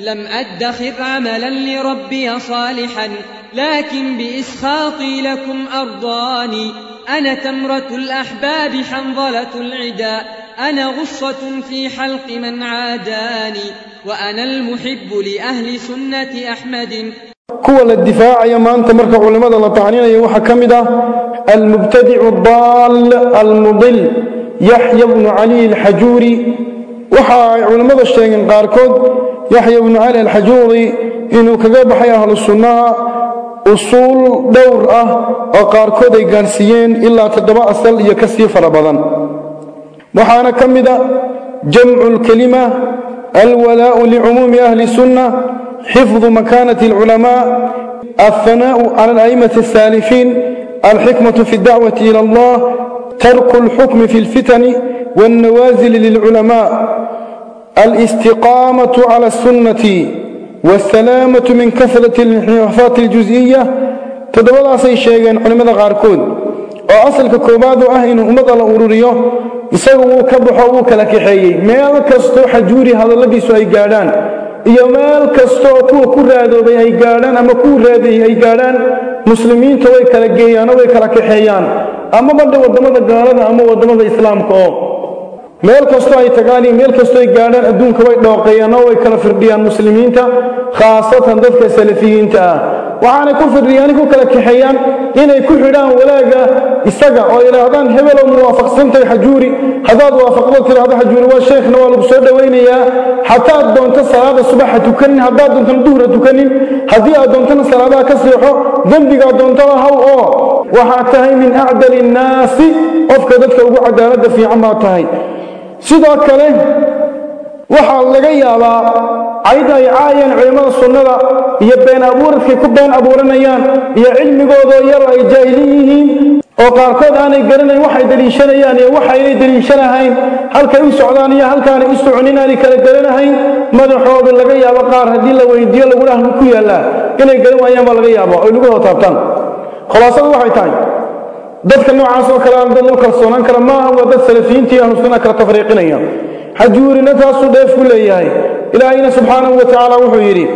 لم أدخر عملا لربي صالحا لكن بإسخاطي لكم أرضاني. أنا تمرة الأحباب حنظلة العدا. أنا غصة في حلق من عاداني. وأنا المحب لأهل سنة أحمد. كوى الدفاع يا مانت مركع علماء الله تعنين يوحى كمدة المبتدع الضال المضل يحيى بن علي الحجوري. وحى علماء الشيخ قاركود yaxya bnu cali alxajuuri inuu kaga baxay ahlu sunnaha usuul dhowr ah oo qaarkood ay gaadhsiiyeen ilaa toddoba asal iyo ka sii fara badan waxaana ka mid a jamcu lkelima alwalaa'u licumuumi ahli sunna حفظ مكانة العلماء الثناء على الأئمة السالفين الحكمة في الدعوة إلى الله ترك الحكم في الفتن والنوازل للعلماء الاستقامة على السنة والسلامة من كثرة الانحرافات الجزئية تدبلا سي شيغان علماء غاركود وأصل كوباد أهين أمد الله أوروريو isaguu ka baxo uu kala kaxeeyey meel kastoo xajuuri hadalladiisu ay gaadhaan iyo meel kastooo kuwa ku raadoobay ay gaadhaan ama kuu raadayey ay gaadhaan muslimiinta way kala geeyaanoo way kala kaxeeyaan ama badha waddamada gaalada ama waddamada islaamka oo meel kastoo ay tagaan iyo meel kastoo ay gaadhaan adduunka way dhooqeeyaan oo way kala firdhiyaan muslimiinta khaasatan dadka salafiyiinta ah. Waxaanay ku firdhiyaan ku kala kaxeeyaan inay ku xidhaan walaaga isaga oo idhaahdaan hebeloo muwaafaqsantahay xajuuri. Haddaad waafaqdo tidhaahdo xajuuri waa sheekhna waa lagu soo dhowaynayaa hataad doonto salaada subaxa tukanin haddaad doontana duhra tukanin haddii aad doontana salaadaha ka seexo dembigaad doontaba haw oo waxaad tahay min acdali innaasi qofka dadka ugu cadaaladda fiican baad tahay sidoo kale waxaa laga yaabaa cayd ay caayeen culimmada sunnada iyo been abuuradkay ku been abuuranayaan iyo cilmigoodoo yar ay jaahilin yihiin oo qaarkood aanay garanayn waxay deliishanayaan iyo waxaynay deliishanahayn halkay u socdaan iyo halkaanay u soconin aanay kala garanahayn madaxooda laga yaabo qaar haddii la weydiiyo lagu dhaah ku yaallaa. Inay garan waayaan baa laga yaaba oy lagu hotaabtaan khulaasadu waxay tahay dadka noocaas oo kale aan dad kalsoonaan kara maaha waa dad salafiyiintii ahlu sunna kala tafriiqinaya. Xajuurina taasuu dheef ku leeyahay. Ilaahayna subxaanahu wa tacaala wuxuu yidhi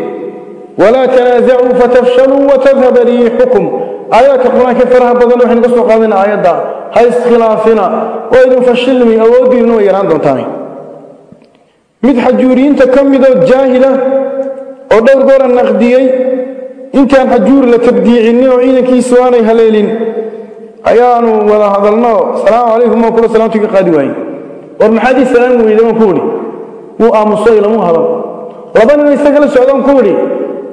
walaa tanaasacuu fatafshaluu watadhaba riixukum aayaadka qur'aanka faraha badan waxaynu ka soo qaadana aayadda ha iskhilaafina oo idin fashilmi awooddiinna way yaraan doontaan. Mid xajuuriyiinta ka midoo jaahila oo dhowr goora naqdiyey intaan xajuuri la tabdiicinin oo ciidankiisu aanay haleelin ayaanu wada hadalno salaamu calaykum oo kula salaamtu ka qaadi waayey. War maxaad ii salaami weyda waan ku idhi wuu aamuso ilamuu hadal. Laba nin isaga la socdaan ku idhi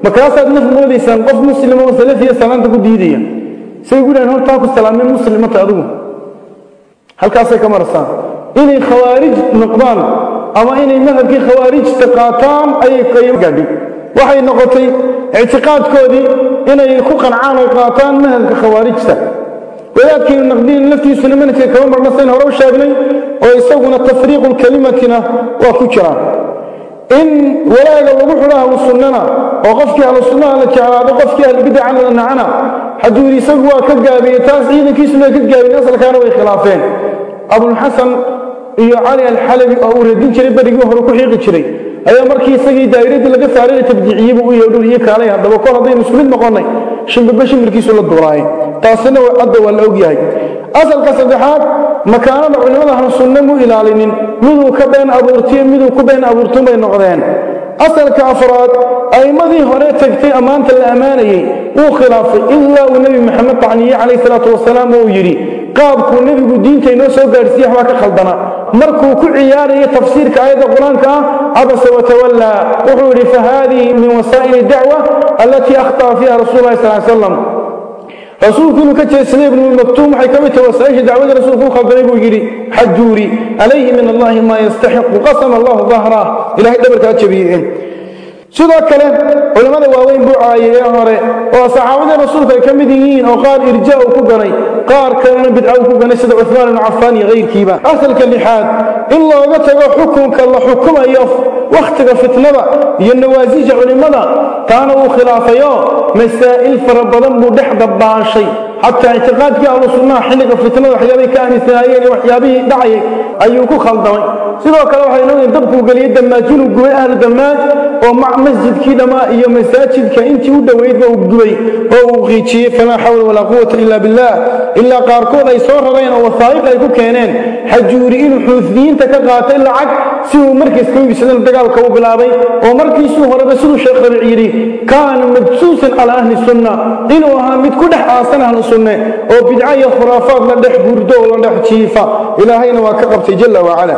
markaasaad naf moodaysaan qof muslima oo salafiya salaanta ku diidaya. Say gu dhahan hortaa ku salaameen muslimata adigu halkaasay ka marasaan inay khawaarij noqdaan ama inay madhabkii khawaarijta qaataan ayay gaadhay waxay noqotay ictiqaadkoodii inay ku qancaan oy qaataan madhabka khawaarijta wadaadkiinu naqdiin laftiisuna manhajka kama marna sayn hore u sheegnay oo isaguna tafriiqu waa ku jiraan in walaaga lagu xidho ahlu sunnana oo qofkii ahlu sunnaha la jeclaado qofkii ahlubidacana la nacana xajuuri isagu waa ka gaabiyey taas ciidankiisuna ka gaabiyeen asalkaana way khilaafeen. Abulxasan iyo cali alxalabi oo uu radin jiray berigii hore ku xiiqi jiray ayaa markii isagii daa'iradii laga saaray tabdiiciyeybu u yeedho iyo kaalay haddaba kor haddaynu isku mid noqonnay shimbirba shimbirkiisu la duulaaye taasina hadda waa la ogyahay asalka saddexaad makaanada culimmada ahlu sunna mu ilaalinin. Miduu ka been abuurtiyo miduu ku been abuurtun bay noqdeen. Asalka afraad a'immadii hore tegtay ammaanta la ammaanayey wuu khilaafay ilaa uu nebi maxamed tacniye calayhi salaatu wasalaam uu yidhi qaabkuu nebigu diinta inoo soo gaadhsiiye waxbaa ka khaldana. Markuu ku ciyaarayo tafsiirka aayadda qur'aanka ah cabasa watawallaa wuxuu yidhi fa haadihi min wasaa'ili dacwa allatii akhta'a fiiha rasuul lahi sal slam rasuulku inuu ka jeedsaday ibnu maktuum waxay ka mid tahay wasaaisha dacwada rasuulku u khaldamay buu yidhi xajuuri calayhi min allahi maa yastaxiqu qasama allahu dahrah ilahay dhabarkaa jabiyey sidoo kale culimmada waaweyn buu caayay ee hore oo saxaabadii rasuulka ay ka mid yihiin oo qaar irja uu ku ganay qaar kalena bidca uu ku ganay sida cuhmaan ibnu cafaan iyo kayrkiiba asalka lixaad in looga tago xukunka la xukumayo wakhtiga fitnada iyo nawaasisha culimmada taana uu khilaafayo masaa'il fara badan buu dhex dabbaashay xataa ictiqaadkii ahlu sunnaha xilliga fitnada waxyaabay ka aaminsanaayeen iyo waxyaabihii dhacayay ayuu ku khaldamay. Sidoo kale waxay noogyiin dabkuu geliyey damaajinuu gubay ahlu damaaj oo masjidkii dhammaa iyo masaajidka intii u dhoweydba uu gubay oo uu qiijiyey. Falaa xawla walaa quwata ila billah. Ilaa qaarkood ay soo rareen oo wasaa'iq ay ku keeneen. Xajuuri inuu xuufiyiinta ka qaatay lacag si uu markiis iibsadana dagaalka u bilaabay oo markiisuu horeba siduu sheekh rabiic yidhi kaana majsuusan calaa ahli sunna inuu ahaa mid ku dhex aasan ahlu sunne oo bidca iyo khuraafaad la dhex hurdo oo la dhex jiifa. Ilaahayna waa ka qabtay jalla wacala